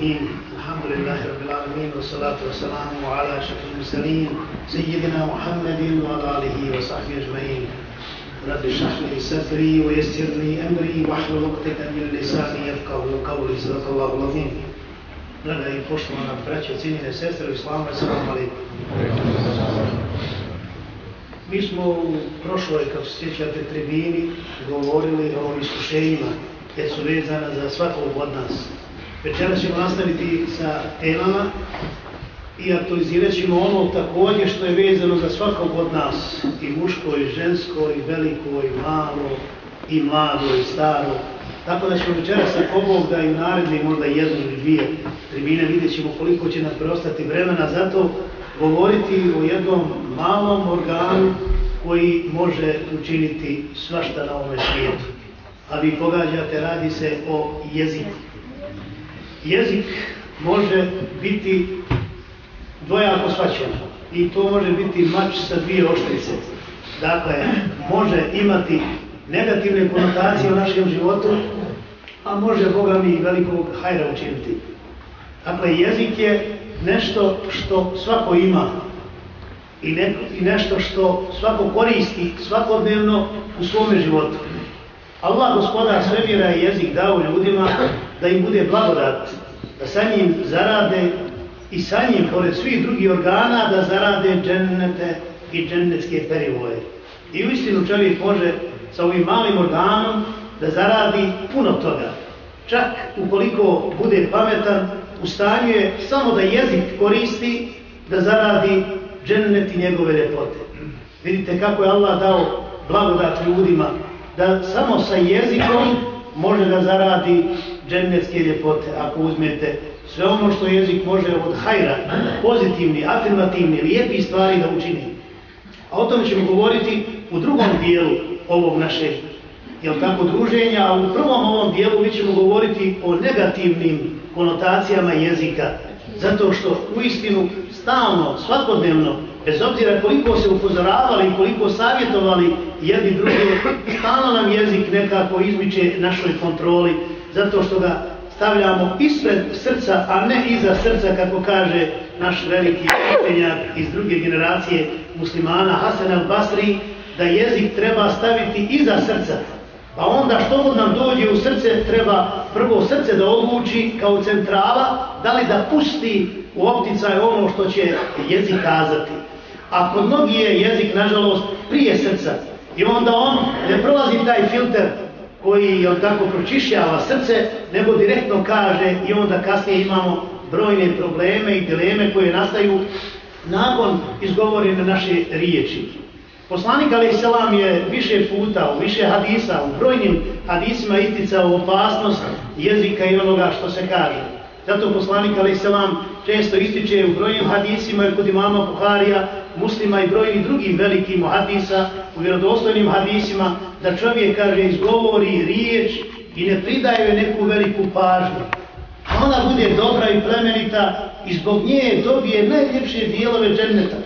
الرحيم الحمد لله رب العالمين والصلاة والسلام على أشرف المرسلين سيدنا محمد وعلى آله وصحبه أجمعين رب اشرح لي صدري ويسر لي أمري واحلل عقدة من لساني يفقهوا قولي صدق الله العظيم Draga i poštovana braća, cijenjene sestre u islamu, assalamu alaikum. Mi smo u prošloj, kako se sjećate, tribini govorili o iskušenjima, jer su vezana za svakog od nas. Večera ćemo nastaviti sa temama i aktualizirat ćemo ono također što je vezano za svakog od nas, i muško, i žensko, i veliko, i malo, i mlado, i staro. Tako da ćemo večera sa kobog da i naredni možda jednu ili dvije tribine vidjet ćemo koliko će nam preostati vremena. Zato govoriti o jednom malom organu koji može učiniti svašta na ovome svijetu. A vi pogađate, radi se o jeziku. Jezik može biti dvojako svačan i to može biti mač sa dvije oštrice. Dakle, može imati negativne konotacije u našem životu, a može Boga mi velikog hajra učiniti. Dakle, jezik je nešto što svako ima i, ne, i nešto što svako koristi svakodnevno u svome životu. Allah, gospodar svemira je jezik dao ljudima da im bude blagodat, da sa njim zarade i sa njim, pored svih drugih organa, da zarade džennete i džennetske perivoje. I u istinu čovjek može sa ovim malim organom da zaradi puno toga. Čak ukoliko bude pametan, u stanju je samo da jezik koristi da zaradi džennet i njegove lepote. Vidite kako je Allah dao blagodat ljudima da samo sa jezikom može da zaradi džennetske ljepote ako uzmete sve ono što jezik može od hajra, pozitivni, afirmativni, lijepi stvari da učini. A o tome ćemo govoriti u drugom dijelu ovog našeg jel tako, druženja, a u prvom ovom dijelu mi ćemo govoriti o negativnim konotacijama jezika, zato što u istinu stalno, svakodnevno, bez obzira koliko se upozoravali i koliko savjetovali jedni drugi, stalno nam jezik nekako izmiče našoj kontroli, zato što ga stavljamo ispred srca, a ne iza srca, kako kaže naš veliki učenjak iz druge generacije muslimana Hasan al-Basri, da jezik treba staviti iza srca, Pa onda što god nam dođe u srce, treba prvo srce da odluči kao centrala, da li da pusti u opticaj ono što će jezik kazati. A kod mnogi je jezik, nažalost, prije srca. I onda on ne prolazi taj filter koji on tako pročišćava srce, nego direktno kaže i onda kasnije imamo brojne probleme i dileme koje nastaju nakon izgovorene naše riječi. Poslanik Ali Selam je više puta, u više hadisa, u brojnim hadisima isticao opasnost jezika i onoga što se kaže. Zato poslanik Ali Selam često ističe u brojnim hadisima, kod imama Buharija, muslima i brojnih drugih velikim hadisa, u vjerodostojnim hadisima, da čovjek kaže izgovori riječ i ne pridaje neku veliku pažnju. A ona bude dobra i plemenita i zbog nje dobije najljepše dijelove dženneta.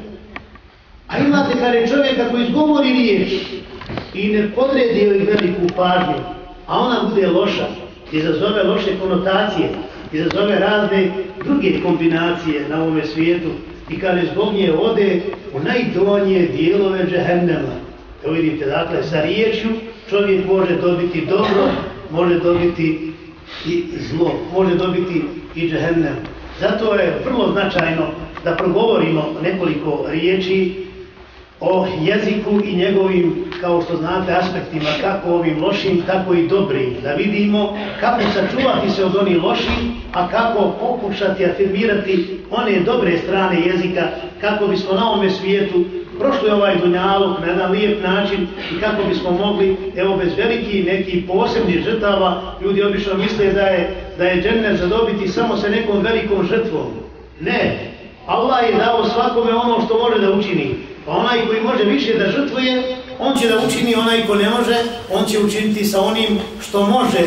A imate kada čovjek ako izgovori riječ i ne podredi joj veliku pažnju, a ona bude loša, izazove loše konotacije, izazove razne druge kombinacije na ovome svijetu i kada zbog nje ode u najdonje dijelove džehennema. Evo vidite, dakle, sa riječju čovjek može dobiti dobro, može dobiti i zlo, može dobiti i džehennem. Zato je vrlo značajno da progovorimo nekoliko riječi o jeziku i njegovim, kao što znate, aspektima, kako ovim lošim, tako i dobrim, da vidimo kako sačuvati se od onih loših, a kako pokušati afirmirati one dobre strane jezika, kako bismo na ovome svijetu prošli ovaj dunjalog na jedan lijep način i kako bismo mogli, evo bez veliki neki posebni žrtava, ljudi obično misle da je, da je dženner zadobiti samo sa nekom velikom žrtvom. Ne, Allah je dao svakome ono što može da učini. Pa onaj koji može više da žrtvuje, on će da učini, onaj ko ne može, on će učiniti sa onim što može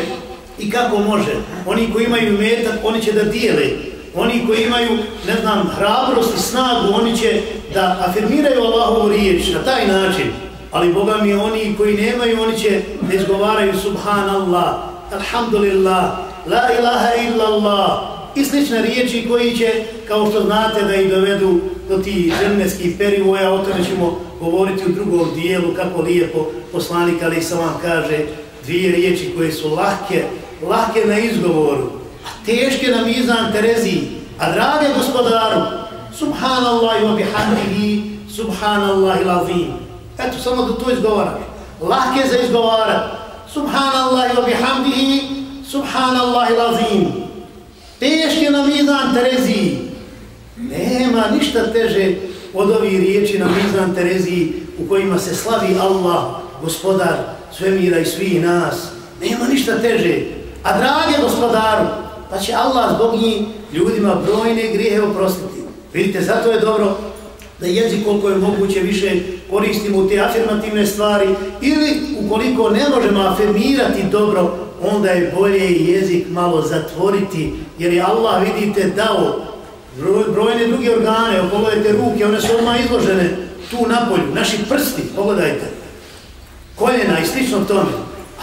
i kako može. Oni koji imaju metak, oni će da dijele. Oni koji imaju, ne znam, hrabrost i snagu, oni će da afirmiraju Allahovu riječ na taj način. Ali Boga mi oni koji nemaju, oni će ne izgovaraju Subhanallah, Alhamdulillah, La ilaha illallah, i slične riječi koji će, kao što znate, da ih dovedu do tih zemljeskih perivoja, o tome ćemo govoriti u drugom dijelu, kako lijepo poslanik Ali Salam kaže, dvije riječi koje su lahke, lahke na izgovoru, a teške na mizan Tereziji, a drage gospodaru, subhanallahi wa bihamdihi, subhanallahi lazim. Eto, samo da to izgovaraš. Lahke za izgovarat. Subhanallahi wa bihamdihi, subhanallahi lazim. Teške na mizan Tereziji. Nema ništa teže od ovih riječi na mizan Tereziji u kojima se slavi Allah, gospodar svemira i svih nas. Nema ništa teže. A drage gospodaru, pa će Allah zbog njih ljudima brojne grijehe oprostiti. Vidite, zato je dobro da jezik koliko je moguće više koristimo u te afirmativne stvari ili ukoliko ne možemo afirmirati dobro, onda je bolje jezik malo zatvoriti, jer je Allah, vidite, dao brojne druge organe, pogledajte ruke, one su odmah izložene tu napolju, naši prsti, pogledajte, koljena i slično tome,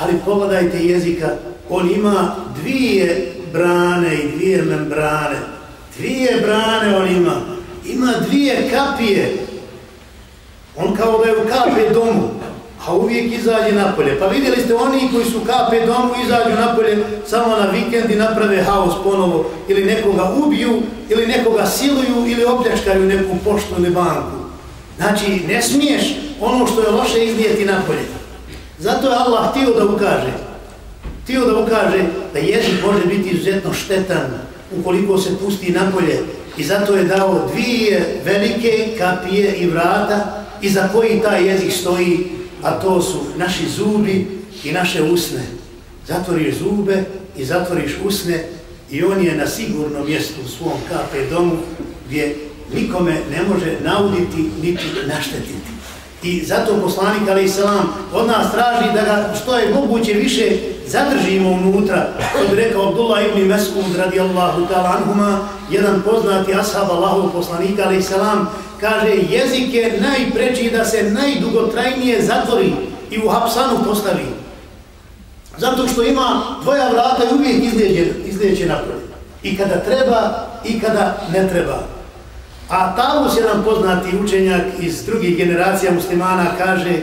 ali pogledajte jezika, on ima dvije brane i dvije membrane, dvije brane on ima, ima dvije kapije, on kao da je u kape domu, a uvijek izađe napolje. Pa vidjeli ste oni koji su kape domu, izađu napolje samo na vikend i naprave haos ponovo, ili nekoga ubiju, ili nekoga siluju, ili opljačkaju neku poštu ili banku. Znači, ne smiješ ono što je loše iznijeti napolje. Zato je Allah htio da ukaže, htio da ukaže da jezik može biti izuzetno štetan ukoliko se pusti napolje, I zato je dao dvije velike kapije i vrata iza koji taj jezik stoji, a to su naši zubi i naše usne. Zatvoriš zube i zatvoriš usne i on je na sigurnom mjestu u svom kape domu gdje nikome ne može nauditi niti naštetiti. I zato poslanik Ali Selam od nas traži da ga što je moguće više zadržimo unutra. Kod rekao Abdullah ibn Mesud radijallahu ta'ala anhuma, jedan poznati ashab Allahov poslanika Ali Selam, kaže jezik je najpreći da se najdugotrajnije zatvori i u hapsanu postavi. Zato što ima dvoja vrata i uvijek izlijeđe, izlijeđe napred. I kada treba i kada ne treba. A Talus, jedan poznati učenjak iz drugih generacija muslimana, kaže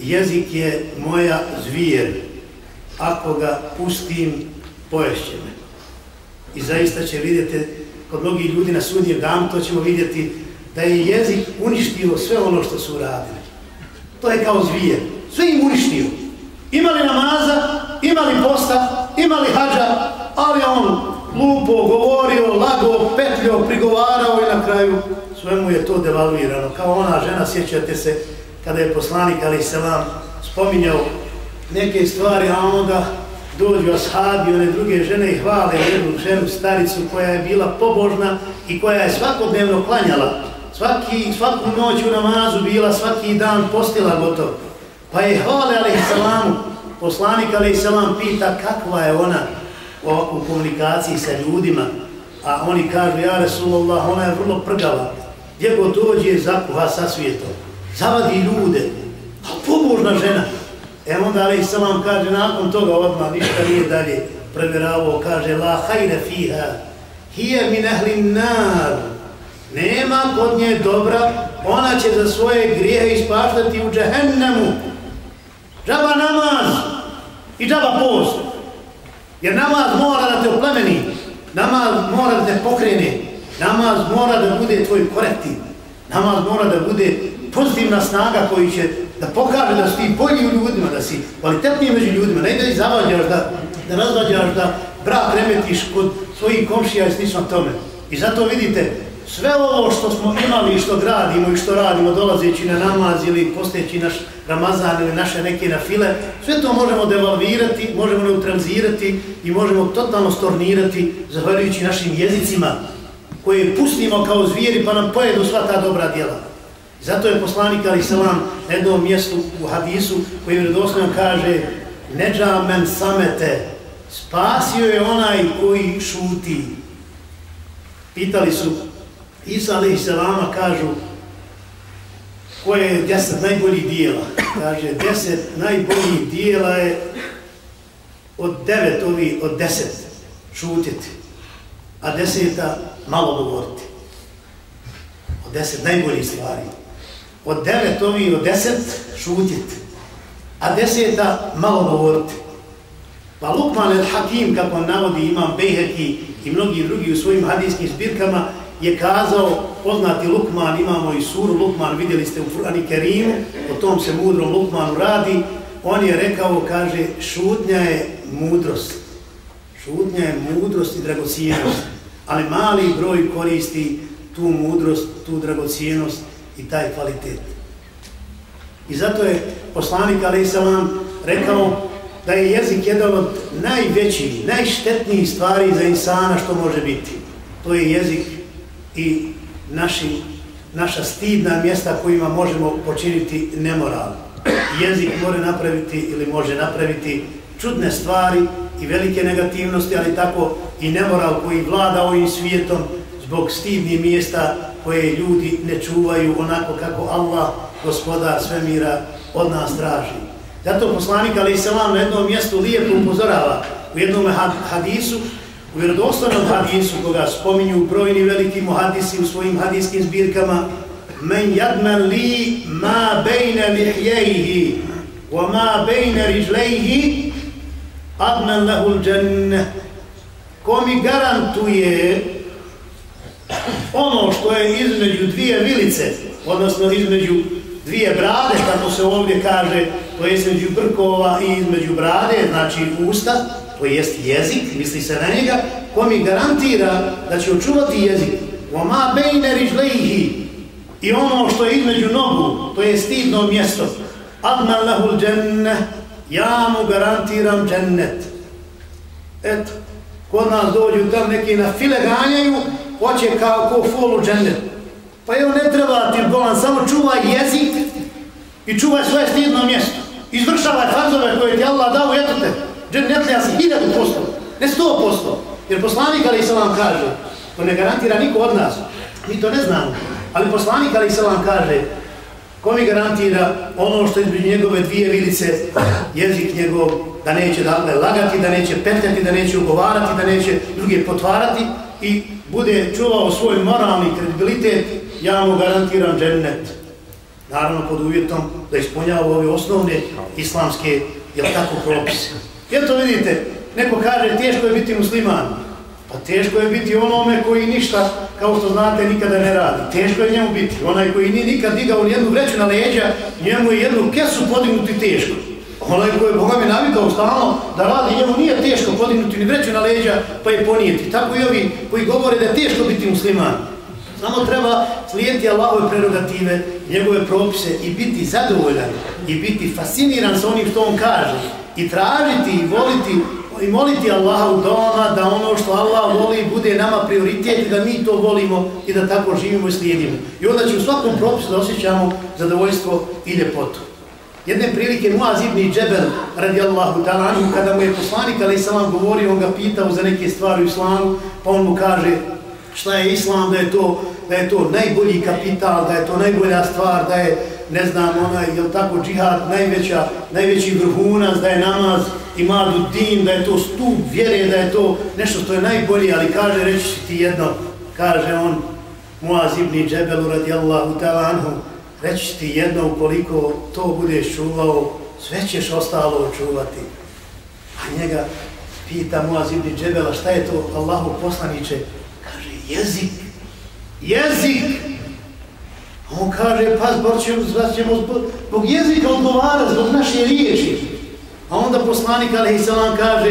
jezik je moja zvijer. Ako ga pustim, poješće me. I zaista će vidjeti, kod mnogih ljudi na sudnjem dam, to ćemo vidjeti da je jezik uništio sve ono što su uradili. To je kao zvijer. Sve im uništio. Imali namaza, imali posta, imali hađa, ali on lupo, govorio, lago, petljo, prigovarao i na kraju svemu je to devalvirano. Kao ona žena, sjećate se, kada je poslanik Ali Selam spominjao neke stvari, a onda dođu ashabi, one druge žene i hvale jednu ženu, staricu koja je bila pobožna i koja je svakodnevno klanjala. Svaki, svaku noć u namazu bila, svaki dan postila gotovo. Pa je hvale Ali Selamu, poslanik Ali Selam pita kakva je ona, u komunikaciji sa ljudima, a oni kažu, ja Resulullah, ona je vrlo prgava, gdje god dođe, zakuha sa svijetom, zavadi ljude, a pobožna žena. E onda Ali Salam kaže, nakon toga odmah ništa nije dalje. Prevjeravao, kaže, la hajre fiha, hije min ahli nar, nema kod nje dobra, ona će za svoje grijehe ispaštati u džehennemu, džaba namaz i džaba post. Jer namaz mora da te oplemeni, namaz mora da te pokrene, namaz mora da bude tvoj korektiv, namaz mora da bude pozitivna snaga koji će da pokaže da si ti bolji u ljudima, da si kvalitetniji među ljudima, ne da ih zavađaš, da, da razvađaš, da brak remetiš kod svojih komšija i slično tome. I zato vidite, sve ovo što smo imali i što gradimo i što radimo dolazeći na namaz ili postojeći naš Ramazan ili naše neke nafile, sve to možemo devalvirati, možemo neutralizirati i možemo totalno stornirati zahvaljujući našim jezicima koje pustimo kao zvijeri pa nam pojedu sva ta dobra djela. Zato je poslanik Ali Salam na jednom mjestu u hadisu koji je vredosljedno kaže Neđa men samete, spasio je onaj koji šuti. Pitali su Isa alaih salama kažu koje je deset najboljih dijela. Kaže, deset najboljih dijela je od devet ovi, od deset šutiti. a deseta malo govoriti. Od deset najboljih stvari. Od devet ovi, od deset šutiti. A deseta malo govoriti. Pa Lukman el Hakim, kako navodi imam Bejheki i mnogi drugi u svojim hadijskim zbirkama, je kazao, poznati Lukman, imamo i suru Lukman, vidjeli ste u Furani Kerimu, o tom se mudrom Lukmanu radi, on je rekao, kaže, šutnja je mudrost. Šutnja je mudrost i dragocijenost, ali mali broj koristi tu mudrost, tu dragocijenost i taj kvalitet. I zato je poslanik Ali Salam rekao da je jezik jedan od najvećih, najštetnijih stvari za insana što može biti. To je jezik i naši, naša stidna mjesta kojima možemo počiniti nemoral. Jezik može napraviti ili može napraviti čudne stvari i velike negativnosti, ali tako i nemoral koji vlada ovim svijetom zbog stidnih mjesta koje ljudi ne čuvaju onako kako Allah, gospodar svemira, od nas traži. Zato poslanik Ali Selam na jednom mjestu lijepo upozorava u jednom hadisu, u vjerodostanom hadisu koga spominju brojni veliki muhadisi u svojim hadijskim zbirkama men jadman li ma bejne lihjejhi wa ma bejne rižlejhi adman lahul dženne. Ko mi garantuje ono što je između dvije vilice odnosno između dvije brade kako se ovdje kaže to je između brkova i između brade znači usta to jest jezik, misli se na njega, ko mi garantira da će očuvati jezik. Oma bejne rižlejhi i ono što je između nogu, to je stidno mjesto. Adna lahul dženne, ja mu garantiram džennet. Eto, kod nas dođu tam neki na file ganjaju, hoće kao ko folu džennet. Pa evo ne treba ti bolan, samo čuvaj jezik i čuvaj svoje stidno mjesto. Izvršavaj fazove koje ti Allah dao, eto te. Džennetlija si hiljadu posto, ne sto posto. Jer poslanik Ali Isalam kaže, to ne garantira niko od nas, mi to ne znamo, ali poslanik Ali Isalam kaže, ko mi garantira ono što je između njegove dvije vilice, jezik njegov, da neće dakle lagati, da neće petljati, da neće ugovarati, da neće druge potvarati i bude čuvao svoj moralni kredibilitet, ja mu garantiram džennet. Naravno pod uvjetom da ispunjava ove osnovne islamske, jel tako, propise. Jel to vidite? Neko kaže teško je biti musliman. Pa teško je biti onome koji ništa, kao što znate, nikada ne radi. Teško je njemu biti. Onaj koji nije nikad digao jednu vreću na leđa, njemu je jednu kesu podignuti teško. Onaj koji je Boga mi navikao stalno da radi, njemu nije teško podignuti ni vreću na leđa, pa je ponijeti. Tako i ovi koji govore da je teško biti musliman. Samo treba slijediti Allahove prerogative, njegove propise i biti zadovoljan i biti fasciniran sa onim što on kaže i tražiti i voliti i moliti Allaha u doma da ono što Allah voli bude nama prioritet i da mi to volimo i da tako živimo i slijedimo. I onda će u svakom propisu da osjećamo zadovoljstvo i ljepotu. Jedne prilike Muaz ibn Džebel radi Allahu talanu, kada mu je poslanik ali sam vam govorio, on ga pitao za neke stvari u islamu, pa on mu kaže šta je islam, da je to, da je to najbolji kapital, da je to najbolja stvar, da je ne znam, onaj, je tako, džihad, najveća, najveći vrhunac, da je namaz, imadu din, da je to stup vjere, da je to nešto što je najbolje, ali kaže, reći ti jedno, kaže on, Muaz ibn Džebelu radijallahu ta'ala anhu, reći ti jedno, ukoliko to budeš čuvao, sve ćeš ostalo čuvati. A njega pita Muaz ibn Džebela, šta je to Allahu poslaniće? Kaže, jezik, jezik, On kaže, pa zbog ćemo, ćemo zbog jezika odgovara, zbog naše riječi. A onda poslanik Aleyhisselam kaže,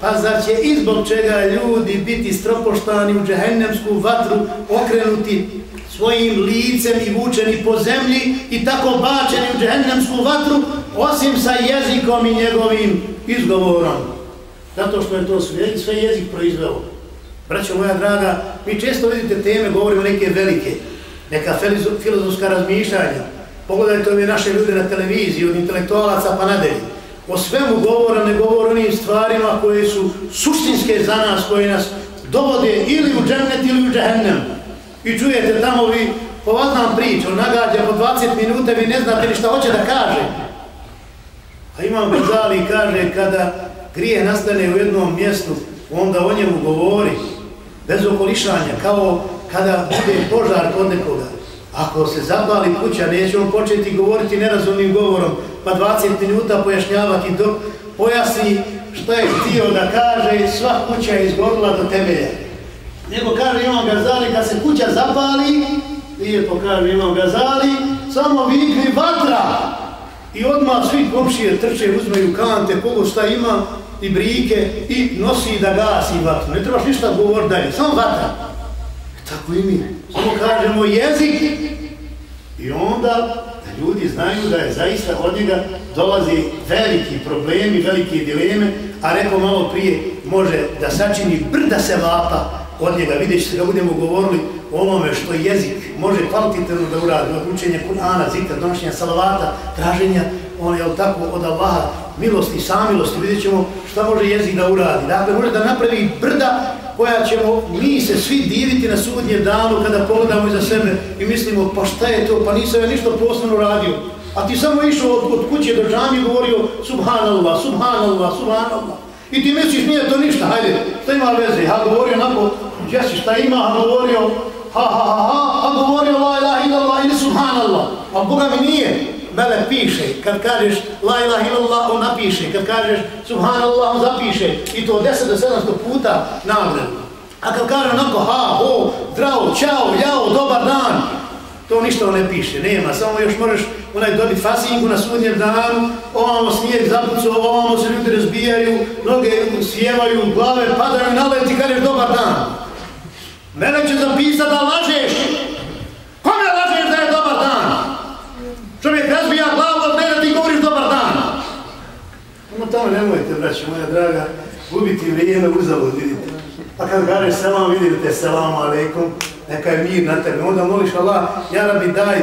pa zar će izbog čega ljudi biti stropoštani u džehennemsku vatru, okrenuti svojim licem i vučeni po zemlji i tako bačeni u džehennemsku vatru, osim sa jezikom i njegovim izgovorom. Zato što je to sve, sve jezik proizveo. Braćo moja draga, mi često vidite teme, govorimo neke velike, neka filozofska razmišljanja. Pogledajte ove naše ljude na televiziji, od intelektualaca pa nadalje. O svemu govora, ne govore onim stvarima koje su suštinske za nas, koje nas dovode ili u džennet ili u džehennem. I čujete tamo vi povaznam pa priču, nagađa po 20 minuta, vi ne znate ni šta hoće da kaže. A imam Bezali kaže kada grije nastane u jednom mjestu, onda o njemu govori. bez okolišanja, kao kada bude požar kod nekoga. Ako se zapali kuća, neće on početi govoriti nerazumnim govorom, pa 20 minuta pojašnjavati dok pojasni što je htio da kaže i sva kuća je izgorila do temelja. Nego kaže imam gazali, kad se kuća zapali, lijepo kaže imam gazali, samo vikni vatra. I odmah svi komšije trče, uzmeju kante, kogo šta ima, i brike, i nosi da gasi vatru. Ne trebaš ništa govor dalje, samo vatra. Tako i mi, samo kažemo jezik. I onda ljudi znaju da je zaista od njega dolazi veliki problemi, velike dileme, a rekao malo prije, može da sačini brda se vapa od njega. Vidjet ćete da budemo govorili o onome što jezik može kvalitetno da uradi, od učenja Kur'ana, zikra, donošenja salavata, traženja, on je tako od Allaha, milosti, samilosti, vidjet ćemo šta može jezik da uradi. Dakle, može da napravi brda koja ćemo mi se svi diviti na sudnjem danu kada pogledamo iza sebe i mislimo pa šta je to, pa nisam ja ništa posebno radio. A ti samo išao od, od kuće do džami i govorio subhanallah, subhanallah, subhanallah. I ti misliš nije to ništa, hajde, šta ima veze? Ha govorio onako, jesi šta ima, ha govorio ha ha ha ha, ha govorio la ilaha illallah ili subhanallah. A Boga mi nije, Mele piše, kad kažeš la ilaha illallah, on napiše, kad kažeš subhanallah, on zapiše. I to 10 do 700 puta nagledno. A kad kaže onako ha, ho, zdravo, čao, jao, dobar dan, to ništa ne piše, nema, samo još možeš onaj dobiti fasinku na sudnjem danu, ovamo snijeg zapucu, ovamo se ljudi razbijaju, noge sjevaju, glave padaju na ti kažeš dobar dan. Mene će zapisati da lažeš. Kome lažeš da je dobar dan? Čovjek razbija glavu od mene, ti govoriš dobar dan. Ono tamo nemojte, braći moja draga, gubiti vrijeme uzavod, vidite. Pa kad gareš selam, vidite, selam alaikum, neka je mir na tebe. Onda moliš Allah, ja rabi daj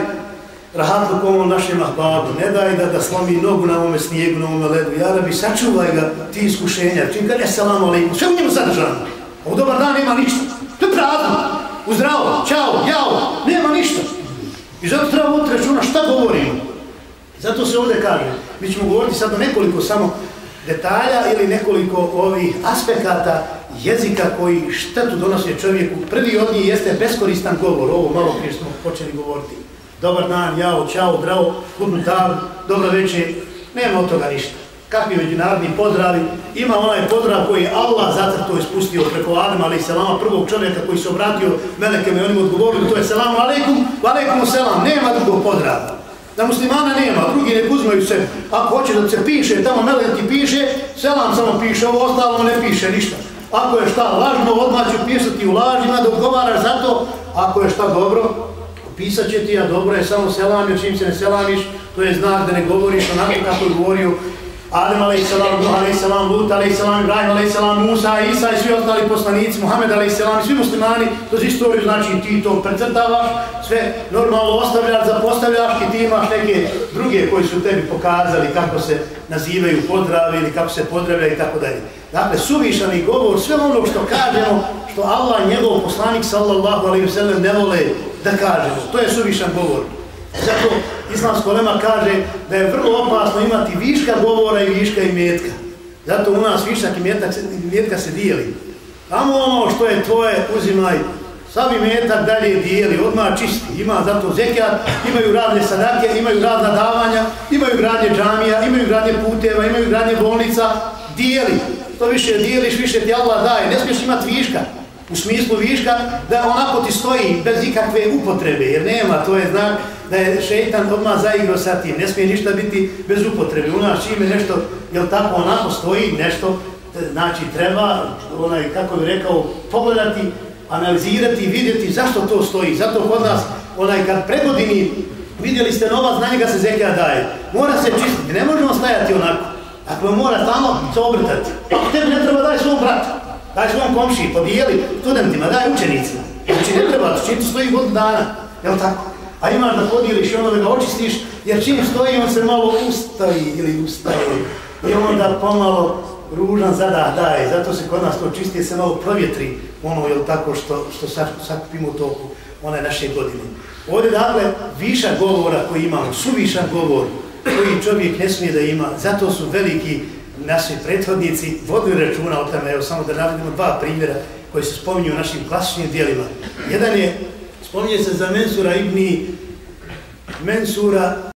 rahatluk ovom našem ahbabu, ne daj da, da slomi nogu na ovome snijegu, na ovome ledu. Ja rabi, sačuvaj ga ti iskušenja. Čim kad je selam alaikum, sve u njemu sadržano. Ovo dobar dan nema ništa. To je prazno. Uzdravo, čao, jao, nema ništa. I zato treba voditi računa šta govorimo. Zato se ovdje kaže, mi ćemo govoriti sad o nekoliko samo detalja ili nekoliko ovih aspekata jezika koji štetu donose čovjeku. Prvi od njih jeste beskoristan govor, ovo malo prije smo počeli govoriti. Dobar dan, jao, čao, bravo, hudnu dan, dobro večer, nema od toga ništa. Kakvi međunarodni pozdravi, ima onaj pozdrav koji Allah Allah zacrto ispustio preko Adama, ali i selama, prvog čovjeka koji se obratio melekeme i onim odgovorili, to je selamu alaikum, alaikum selam, nema drugog pozdrava. Da muslimana nema, drugi ne uzmaju se, ako hoće da se piše, tamo melek ti piše, selam samo piše, ovo ostalo ne piše ništa. Ako je šta lažno, odmah ću pisati u lažima da odgovaraš za to. Ako je šta dobro, pisat će ti, a dobro je samo selam, jer čim se ne selamiš, to je znak da ne govoriš onako kako govorio Adem a.s. Nuh a.s. Lut a.s. Ibrahim a.s. Musa, Isa i svi ostali poslanici, Muhammed a.s. svi muslimani, to je istoriju, znači ti to precrtavaš, sve normalno ostavljaš, zapostavljaš i ti imaš neke druge koji su tebi pokazali kako se nazivaju pozdravi ili kako se pozdravlja i tako dalje. Dakle, suvišani govor, sve ono što kažemo, što Allah njegov poslanik sallallahu alaihi sallam ne vole da kažemo, to je suvišan govor. Zato islamsko lema kaže da je vrlo opasno imati viška govora i viška i metka. Zato u nas višak i metak se, metka se dijeli. Tamo ono što je tvoje, uzimaj, sami metak dalje dijeli, odmah čisti. Ima zato zekijat, imaju radne sadake, imaju radna davanja, imaju gradnje džamija, imaju gradnje puteva, imaju gradnje bolnica, dijeli. To više dijeliš, više ti Allah daje. Ne smiješ imati viška u smislu viška, da onako ti stoji bez ikakve upotrebe, jer nema, to je znak da je šeitan odmah zaigrao sa tim, ne smije ništa biti bez upotrebe. U nas čime nešto, jel tako, onako stoji nešto, znači treba, onaj, kako bi rekao, pogledati, analizirati, vidjeti zašto to stoji. Zato kod nas, onaj, kad pregodini vidjeli ste novac, na njega se zekija daje. Mora se čistiti, ne možemo stajati onako. Dakle, Ako mora samo se obrtati. Ako tebi ne treba daj svom bratu. Daj svom komši, podijeli studentima, daj učenicima. Znači ne treba, čim tu stoji god dana, je tako? A imaš da podijeliš i ono da ga očistiš, jer čim stoji on se malo ustavi ili ustaje. I onda pomalo ružan zadah daje, zato se kod nas to čisti, se malo provjetri ono, je tako, što, što sakupimo toku one naše godine. Ovdje dakle, viša govora koji imamo, suvišan govor koji čovjek ne smije da ima, zato su veliki naši prethodnici vodili računa o tome, evo samo da navedimo dva primjera koji se spominju u našim klasičnim dijelima. Jedan je, spominje se za Mensura ibn Mensura